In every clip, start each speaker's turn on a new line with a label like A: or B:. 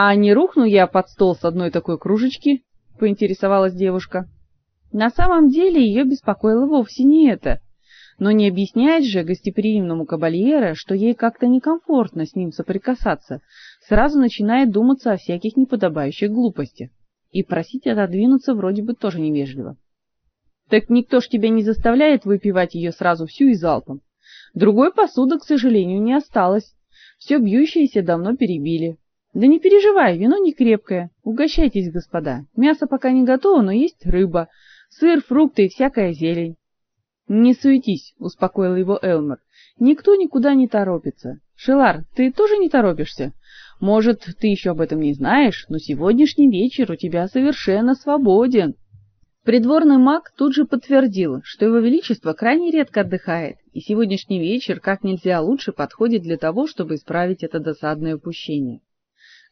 A: А не рухну я под стол с одной такой кружечки? поинтересовалась девушка. На самом деле ее беспокоило вовсе не это. Но не объяснять же гостеприимному кабальеро, что ей как-то некомфортно с ним соприкасаться, сразу начинает думаться о всяких неподобающих глупостях. И просить отодвинуться вроде бы тоже невежливо. Так никто ж тебя не заставляет выпивать ее сразу всю и залпом. Другой посуды, к сожалению, не осталось. Все бьющееся давно перебили. Да не переживай, вино не крепкое. Угощайтесь, господа. Мясо пока не готово, но есть рыба, сыр, фрукты и всякая зелень. Не суетись, успокоил его Элмер. Никто никуда не торопится. Шелар, ты тоже не торопишься? Может, ты еще об этом не знаешь, но сегодняшний вечер у тебя совершенно свободен. Придворный маг тут же подтвердил, что его величество крайне редко отдыхает, и сегодняшний вечер как нельзя лучше подходит для того, чтобы исправить это досадное упущение.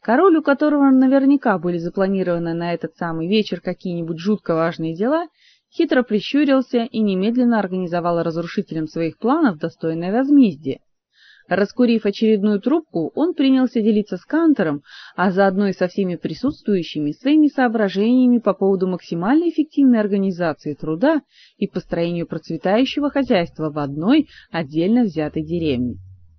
A: Король, у которого наверняка были запланированы на этот самый вечер какие-нибудь жутко важные дела, хитро прищурился и немедленно организовал разрушителям своих планов достойное возмездие. Раскурив очередную трубку, он принялся делиться с Кантором, а заодно и со всеми присутствующими своими соображениями по поводу максимально эффективной организации труда и построения процветающего хозяйства в одной отдельно взятой деревне.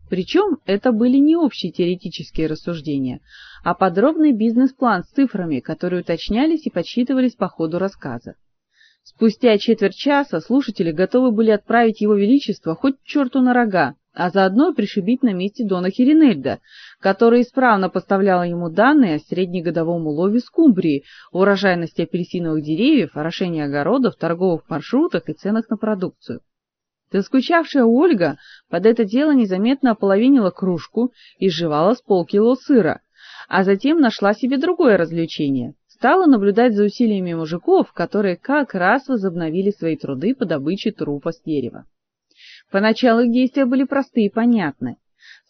A: Причем это были не общие теоретические рассуждения, а подробный бизнес-план с цифрами, которые уточнялись и подсчитывались по ходу рассказа. Спустя четверть часа слушатели готовы были отправить его величество хоть к черту на рога, а заодно пришибить на месте Дона Хиринельда, который исправно поставлял ему данные о среднегодовом улове скумбрии, урожайности апельсиновых деревьев, орошении огородов, торговых маршрутах и ценах на продукцию. Заскучавшая Ольга под это дело незаметно ополовинила кружку и жевала с полкило сыра, а затем нашла себе другое развлечение. Стала наблюдать за усилиями мужиков, которые как раз возобновили свои труды по добыче трупа с дерева. Поначалу их действия были просты и понятны.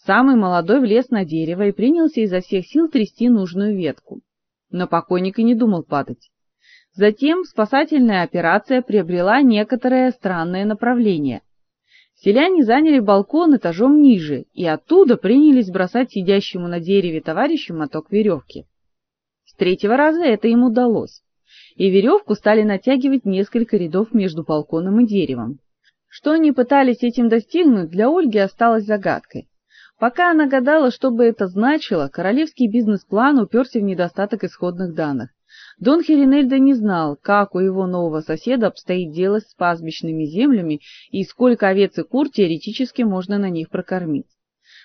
A: Самый молодой влез на дерево и принялся изо всех сил трясти нужную ветку. Но покойник и не думал падать. Затем спасательная операция приобрела некоторое странное направление. Селяне заняли балкон этажом ниже и оттуда принялись бросать сидящему на дереве товарищу моток веревки. С третьего раза это им удалось, и веревку стали натягивать несколько рядов между балконом и деревом. Что они пытались этим достигнуть, для Ольги осталось загадкой. Пока она гадала, что бы это значило, королевский бизнес-план уперся в недостаток исходных данных. Дон Херинельда не знал, как у его нового соседа обстоит дело с пастбищными землями и сколько овец и кур теоретически можно на них прокормить.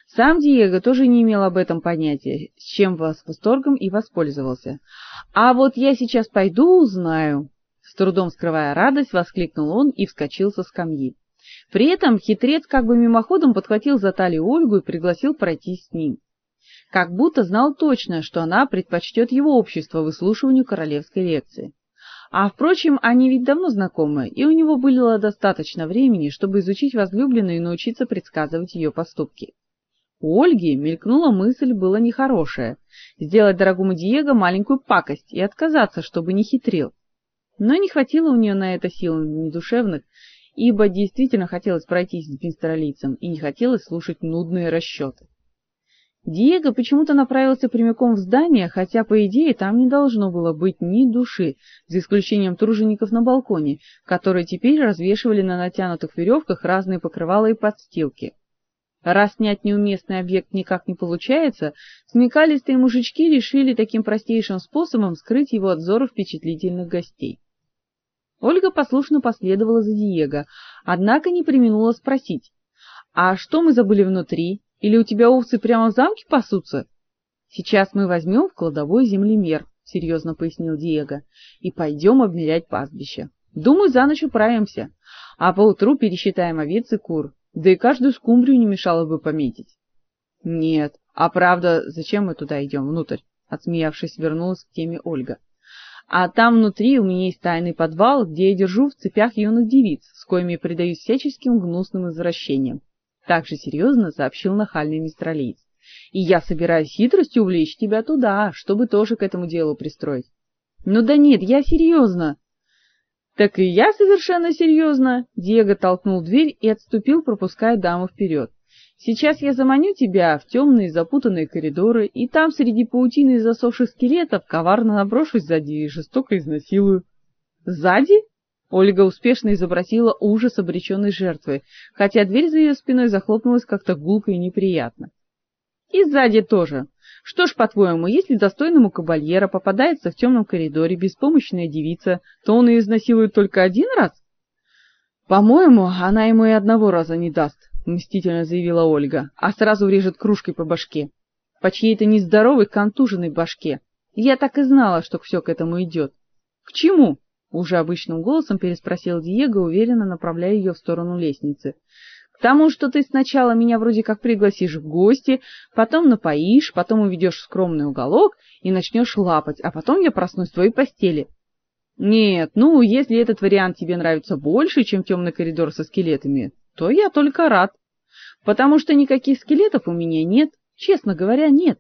A: Сам Диего тоже не имел об этом понятия, с чем с восторгом и воспользовался. А вот я сейчас пойду узнаю, с трудом скрывая радость, воскликнул он и вскочил со скамьи. При этом хитрец как бы мимоходом подхватил за талию Ольгу и пригласил пройти с ним. Как будто знал точно, что она предпочтет его общество выслушиванию королевской лекции. А впрочем, они ведь давно знакомы, и у него было достаточно времени, чтобы изучить возлюбленную и научиться предсказывать ее поступки. У Ольги мелькнула мысль, было нехорошая сделать дорогому Диего маленькую пакость и отказаться, чтобы не хитрил. Но не хватило у нее на это сил ни душевных, ибо действительно хотелось пройтись с бестролицем и не хотелось слушать нудные расчеты. Диего почему-то направился прямиком в здание, хотя по идее там не должно было быть ни души, за исключением тружеников на балконе, которые теперь развешивали на натянутых веревках разные покрывала и подстилки. Раз снять неуместный объект никак не получается, смекалистые мужички решили таким простейшим способом скрыть его от взора впечатлительных гостей. Ольга послушно последовала за Диего, однако не преминула спросить: "А что мы забыли внутри? Или у тебя овцы прямо в замке пасутся?" "Сейчас мы возьмем в кладовой землемер", серьезно пояснил Диего, "и пойдем обмерять пастбище. Думаю, за ночь управимся, а поутру пересчитаем овец и кур. Да и каждую скумбрию не мешало бы пометить". "Нет, а правда, зачем мы туда идем внутрь?" отсмеявшись, вернулась к теме Ольга. А там внутри у меня есть тайный подвал, где я держу в цепях юных девиц, с коими предаюсь всяческим гнусным извращениям. Так же серьезно сообщил нахальный мистер Алиец. И я собираюсь хитростью увлечь тебя туда, чтобы тоже к этому делу пристроить. Ну да нет, я серьезно. Так и я совершенно серьезно. Диего толкнул дверь и отступил, пропуская даму вперед. Сейчас я заманю тебя в темные запутанные коридоры, и там среди паутины засохших скелетов коварно наброшусь сзади и жестоко изнасилую. Сзади? Ольга успешно изобразила ужас обреченной жертвы, хотя дверь за ее спиной захлопнулась как-то гулко и неприятно. И сзади тоже. Что ж, по-твоему, если достойному кабальера попадается в темном коридоре беспомощная девица, то он ее изнасилует только один раз? По-моему, она ему и одного раза не даст, мстительно заявила Ольга, а сразу врежет кружкой по башке. По чьей-то нездоровой контуженной башке. Я так и знала, что все к этому идет. К чему? Уже обычным голосом переспросил Диего, уверенно направляя ее в сторону лестницы. К тому, что ты сначала меня вроде как пригласишь в гости, потом напоишь, потом уведешь в скромный уголок и начнешь лапать, а потом я проснусь в твоей постели. Нет, ну, если этот вариант тебе нравится больше, чем темный коридор со скелетами, то я только рад. Потому что никаких скелетов у меня нет, честно говоря, нет.